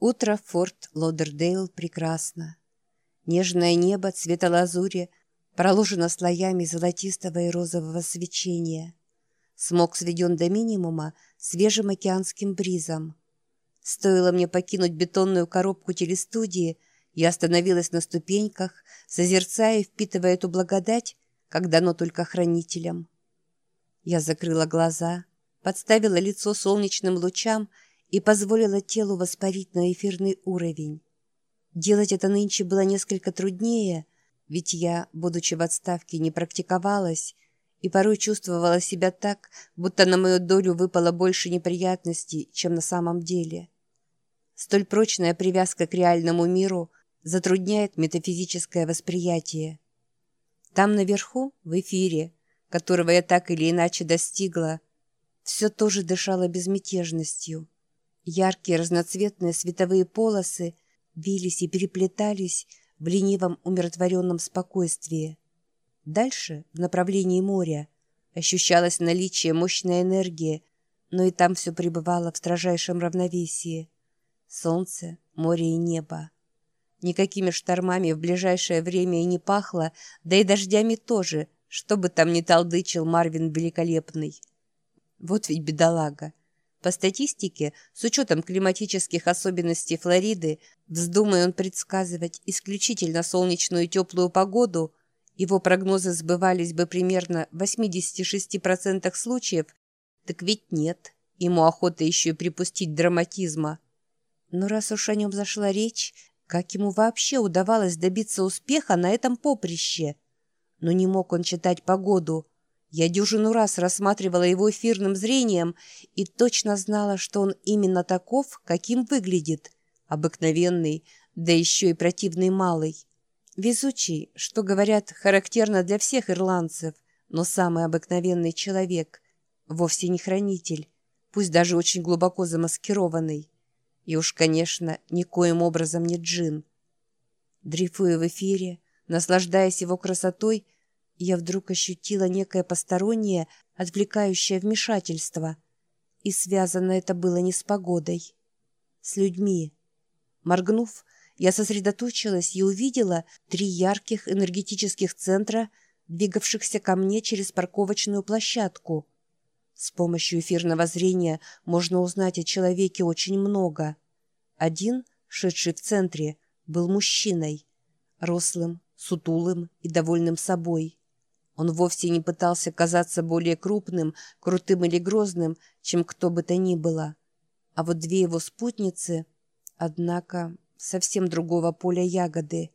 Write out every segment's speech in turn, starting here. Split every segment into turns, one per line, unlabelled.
Утро в форт Лодердейл прекрасно. Нежное небо цвета лазури проложено слоями золотистого и розового свечения. Смог сведен до минимума свежим океанским бризом. Стоило мне покинуть бетонную коробку телестудии, я остановилась на ступеньках, созерцая и впитывая эту благодать, как дано только хранителям. Я закрыла глаза, подставила лицо солнечным лучам и позволила телу воспарить на эфирный уровень. Делать это нынче было несколько труднее, ведь я, будучи в отставке, не практиковалась и порой чувствовала себя так, будто на мою долю выпало больше неприятностей, чем на самом деле. Столь прочная привязка к реальному миру затрудняет метафизическое восприятие. Там наверху, в эфире, которого я так или иначе достигла, все тоже дышало безмятежностью. Яркие разноцветные световые полосы бились и переплетались в ленивом умиротворенном спокойствии. Дальше, в направлении моря, ощущалось наличие мощной энергии, но и там все пребывало в строжайшем равновесии. Солнце, море и небо. Никакими штормами в ближайшее время и не пахло, да и дождями тоже, что бы там ни толдычил Марвин Великолепный. Вот ведь бедолага. По статистике, с учетом климатических особенностей Флориды, вздумая он предсказывать исключительно солнечную и теплую погоду, его прогнозы сбывались бы примерно в 86% случаев, так ведь нет, ему охота еще и припустить драматизма. Но раз уж о нем зашла речь, как ему вообще удавалось добиться успеха на этом поприще? Но не мог он читать погоду – я дюжину раз рассматривала его эфирным зрением и точно знала, что он именно таков, каким выглядит. Обыкновенный, да еще и противный малый. Везучий, что, говорят, характерно для всех ирландцев, но самый обыкновенный человек. Вовсе не хранитель, пусть даже очень глубоко замаскированный. И уж, конечно, никоим образом не джин. Дрейфуя в эфире, наслаждаясь его красотой, я вдруг ощутила некое постороннее, отвлекающее вмешательство. И связано это было не с погодой. С людьми. Моргнув, я сосредоточилась и увидела три ярких энергетических центра, двигавшихся ко мне через парковочную площадку. С помощью эфирного зрения можно узнать о человеке очень много. Один, шедший в центре, был мужчиной, рослым, сутулым и довольным собой. Он вовсе не пытался казаться более крупным, крутым или грозным, чем кто бы то ни было. А вот две его спутницы, однако, совсем другого поля ягоды.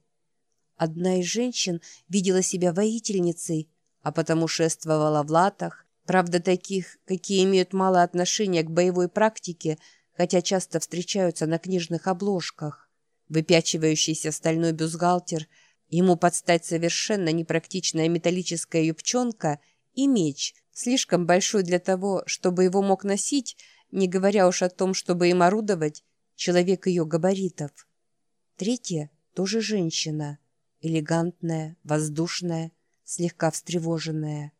Одна из женщин видела себя воительницей, а потому шествовала в латах, правда таких, какие имеют мало отношения к боевой практике, хотя часто встречаются на книжных обложках. Выпячивающийся стальной бюстгальтер – Ему подстать совершенно непрактичная металлическая юбчонка и меч, слишком большой для того, чтобы его мог носить, не говоря уж о том, чтобы им орудовать, человек ее габаритов. Третья тоже женщина, элегантная, воздушная, слегка встревоженная.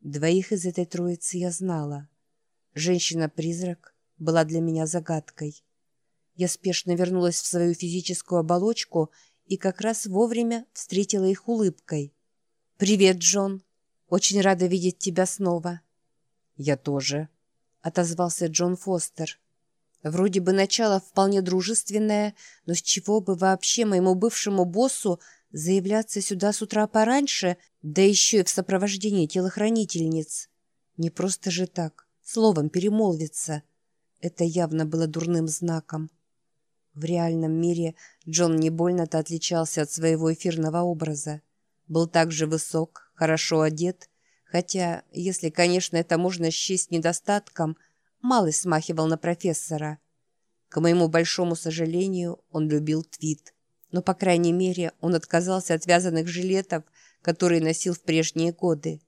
Двоих из этой троицы я знала. Женщина-призрак была для меня загадкой. Я спешно вернулась в свою физическую оболочку и как раз вовремя встретила их улыбкой. «Привет, Джон! Очень рада видеть тебя снова!» «Я тоже», — отозвался Джон Фостер. «Вроде бы начало вполне дружественное, но с чего бы вообще моему бывшему боссу заявляться сюда с утра пораньше, да еще и в сопровождении телохранительниц? Не просто же так, словом перемолвиться. Это явно было дурным знаком». В реальном мире Джон не больно-то отличался от своего эфирного образа. Был также высок, хорошо одет, хотя, если, конечно, это можно счесть недостатком, малый смахивал на профессора. К моему большому сожалению, он любил твит. Но, по крайней мере, он отказался от вязаных жилетов, которые носил в прежние годы.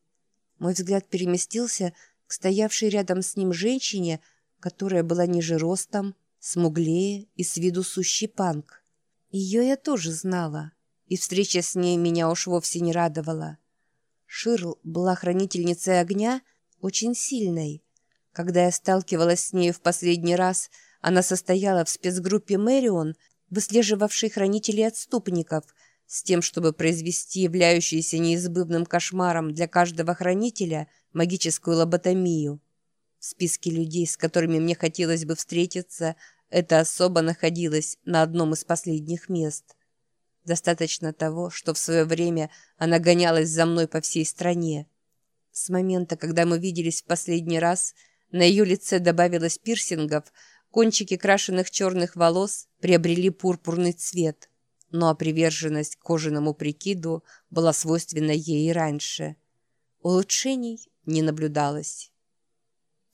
Мой взгляд переместился к стоявшей рядом с ним женщине, которая была ниже ростом, смуглее и с виду сущий панк. Ее я тоже знала, и встреча с ней меня уж вовсе не радовала. Ширл была хранительницей огня очень сильной. Когда я сталкивалась с ней в последний раз, она состояла в спецгруппе «Мэрион», выслеживавшей хранителей отступников, с тем, чтобы произвести являющуюся неизбывным кошмаром для каждого хранителя магическую лоботомию. В списке людей, с которыми мне хотелось бы встретиться, эта особа находилась на одном из последних мест. Достаточно того, что в свое время она гонялась за мной по всей стране. С момента, когда мы виделись в последний раз, на ее лице добавилось пирсингов, кончики крашеных черных волос приобрели пурпурный цвет. Ну а приверженность к кожаному прикиду была свойственна ей и раньше. Улучшений не наблюдалось.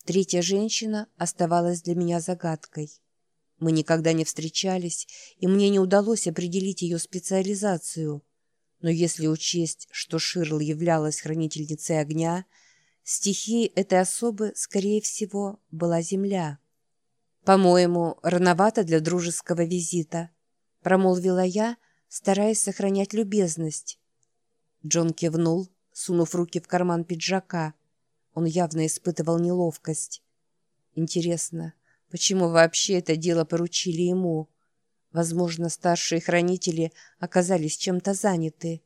Третья женщина оставалась для меня загадкой. Мы никогда не встречались, и мне не удалось определить ее специализацию. Но если учесть, что Ширл являлась хранительницей огня, стихией этой особы, скорее всего, была земля. «По-моему, рановато для дружеского визита», — промолвила я, стараясь сохранять любезность. Джон кивнул, сунув руки в карман пиджака — он явно испытывал неловкость. Интересно, почему вообще это дело поручили ему? Возможно, старшие хранители оказались чем-то заняты.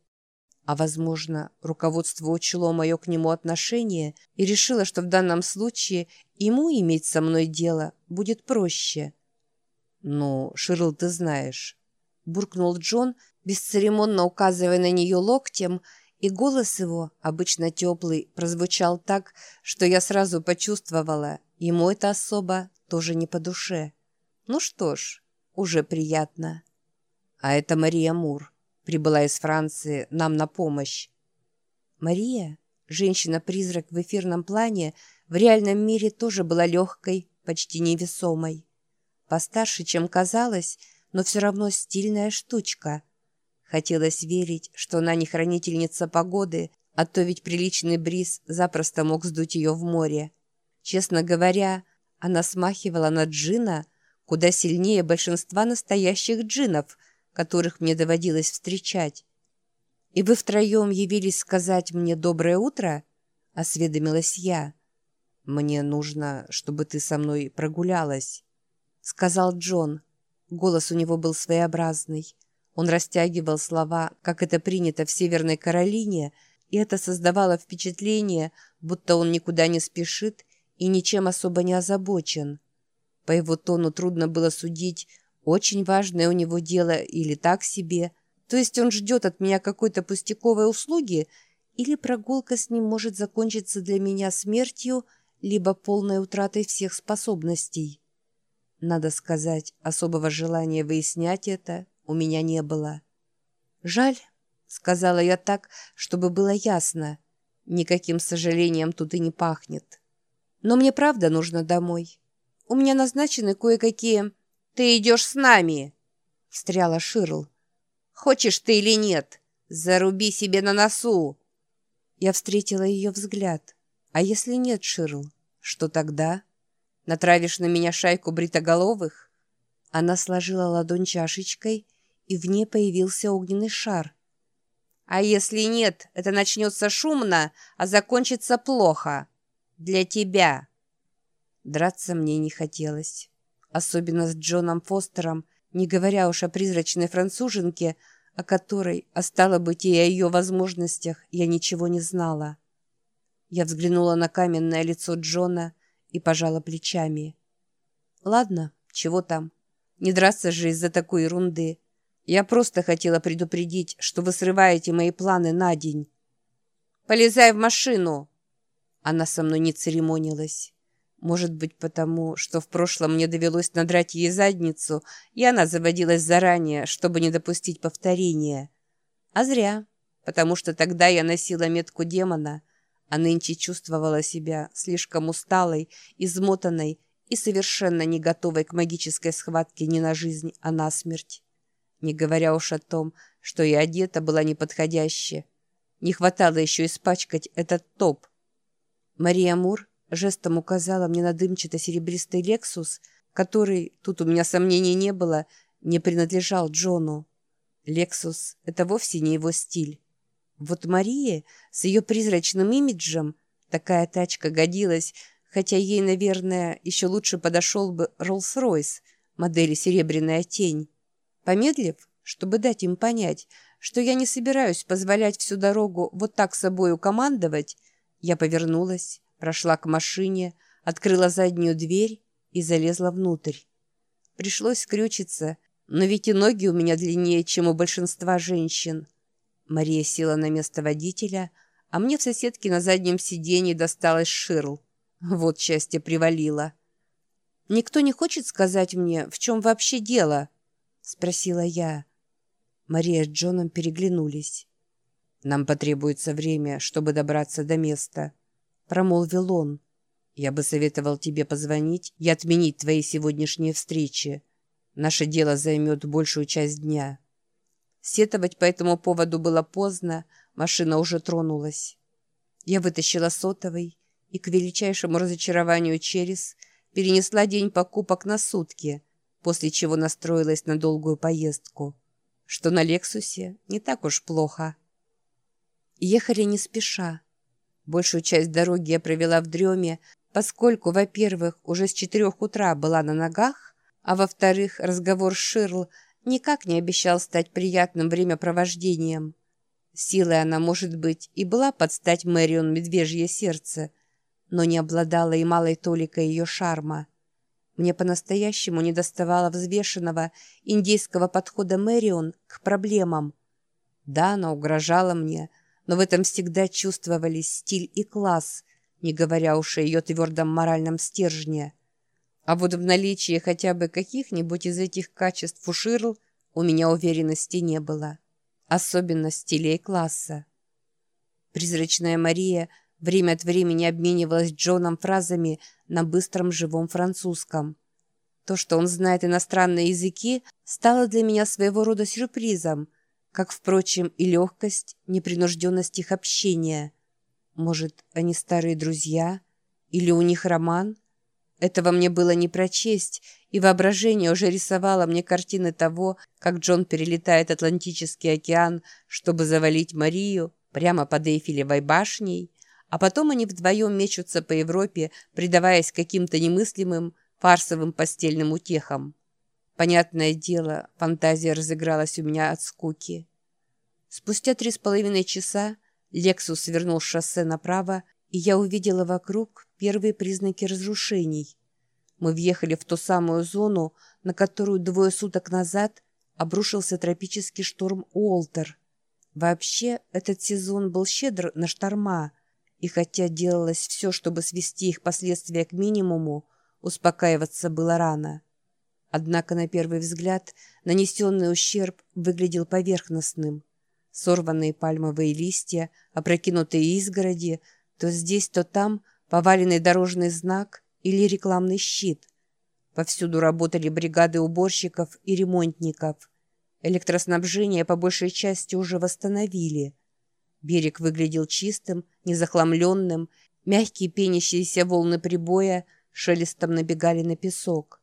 А, возможно, руководство учло мое к нему отношение и решило, что в данном случае ему иметь со мной дело будет проще. «Ну, Ширл, ты знаешь», — буркнул Джон, бесцеремонно указывая на нее локтем — и голос его, обычно теплый, прозвучал так, что я сразу почувствовала, ему это особо тоже не по душе. Ну что ж, уже приятно. А это Мария Мур, прибыла из Франции нам на помощь. Мария, женщина-призрак в эфирном плане, в реальном мире тоже была легкой, почти невесомой. Постарше, чем казалось, но все равно стильная штучка — Хотелось верить, что она не хранительница погоды, а то ведь приличный бриз запросто мог сдуть ее в море. Честно говоря, она смахивала на джина куда сильнее большинства настоящих джинов, которых мне доводилось встречать. «И вы втроем явились сказать мне доброе утро?» — осведомилась я. «Мне нужно, чтобы ты со мной прогулялась», — сказал Джон. Голос у него был своеобразный. Он растягивал слова, как это принято в Северной Каролине, и это создавало впечатление, будто он никуда не спешит и ничем особо не озабочен. По его тону трудно было судить, очень важное у него дело или так себе, то есть он ждет от меня какой-то пустяковой услуги, или прогулка с ним может закончиться для меня смертью, либо полной утратой всех способностей. Надо сказать, особого желания выяснять это у меня не было. «Жаль», — сказала я так, чтобы было ясно. Никаким сожалением тут и не пахнет. «Но мне правда нужно домой. У меня назначены кое-какие...» «Ты идешь с нами!» — встряла Ширл. «Хочешь ты или нет? Заруби себе на носу!» Я встретила ее взгляд. «А если нет, Ширл, что тогда? Натравишь на меня шайку бритоголовых?» Она сложила ладонь чашечкой и в ней появился огненный шар. «А если нет, это начнется шумно, а закончится плохо. Для тебя». Драться мне не хотелось. Особенно с Джоном Фостером, не говоря уж о призрачной француженке, о которой, а стало быть и о ее возможностях, я ничего не знала. Я взглянула на каменное лицо Джона и пожала плечами. «Ладно, чего там? Не драться же из-за такой ерунды. Я просто хотела предупредить, что вы срываете мои планы на день. Полезай в машину!» Она со мной не церемонилась. Может быть, потому, что в прошлом мне довелось надрать ей задницу, и она заводилась заранее, чтобы не допустить повторения. А зря, потому что тогда я носила метку демона, а нынче чувствовала себя слишком усталой, измотанной и совершенно не готовой к магической схватке не на жизнь, а на смерть не говоря уж о том, что и одета была неподходяще. Не хватало еще испачкать этот топ. Мария Мур жестом указала мне на дымчато-серебристый «Лексус», который, тут у меня сомнений не было, не принадлежал Джону. «Лексус» — это вовсе не его стиль. Вот Мария с ее призрачным имиджем такая тачка годилась, хотя ей, наверное, еще лучше подошел бы Роллс-Ройс модели «Серебряная тень». Помедлив, чтобы дать им понять, что я не собираюсь позволять всю дорогу вот так собою командовать, я повернулась, прошла к машине, открыла заднюю дверь и залезла внутрь. Пришлось скрючиться, но ведь и ноги у меня длиннее, чем у большинства женщин. Мария села на место водителя, а мне в соседке на заднем сиденье досталось ширл. Вот счастье привалило. «Никто не хочет сказать мне, в чем вообще дело?» — спросила я. Мария с Джоном переглянулись. «Нам потребуется время, чтобы добраться до места», — промолвил он. «Я бы советовал тебе позвонить и отменить твои сегодняшние встречи. Наше дело займет большую часть дня». Сетовать по этому поводу было поздно, машина уже тронулась. Я вытащила сотовый и, к величайшему разочарованию через, перенесла день покупок на сутки, после чего настроилась на долгую поездку, что на «Лексусе» не так уж плохо. Ехали не спеша. Большую часть дороги я провела в дреме, поскольку, во-первых, уже с четырех утра была на ногах, а во-вторых, разговор с Ширл никак не обещал стать приятным времяпровождением. Силой она, может быть, и была под стать Мэрион медвежье сердце, но не обладала и малой толикой ее шарма. Мне по-настоящему недоставало взвешенного индейского подхода Мэрион к проблемам. Да, она угрожала мне, но в этом всегда чувствовались стиль и класс, не говоря уж о ее твердом моральном стержне. А вот в наличии хотя бы каких-нибудь из этих качеств у Ширл у меня уверенности не было. Особенно стилей класса. Призрачная Мария время от времени обменивалась Джоном фразами на быстром живом французском. То, что он знает иностранные языки, стало для меня своего рода сюрпризом, как, впрочем, и легкость, непринужденность их общения. Может, они старые друзья? Или у них роман? Этого мне было не прочесть, и воображение уже рисовало мне картины того, как Джон перелетает Атлантический океан, чтобы завалить Марию прямо под Эйфелевой башней, а потом они вдвоем мечутся по Европе, предаваясь каким-то немыслимым фарсовым постельным утехам. Понятное дело, фантазия разыгралась у меня от скуки. Спустя три с половиной часа Лексус свернул шоссе направо, и я увидела вокруг первые признаки разрушений. Мы въехали в ту самую зону, на которую двое суток назад обрушился тропический шторм Уолтер. Вообще, этот сезон был щедр на шторма, и хотя делалось все, чтобы свести их последствия к минимуму, успокаиваться было рано. Однако, на первый взгляд, нанесенный ущерб выглядел поверхностным. Сорванные пальмовые листья, опрокинутые изгороди, то здесь, то там поваленный дорожный знак или рекламный щит. Повсюду работали бригады уборщиков и ремонтников. Электроснабжение по большей части уже восстановили. Берег выглядел чистым, незахламленным, мягкие пенящиеся волны прибоя шелестом набегали на песок.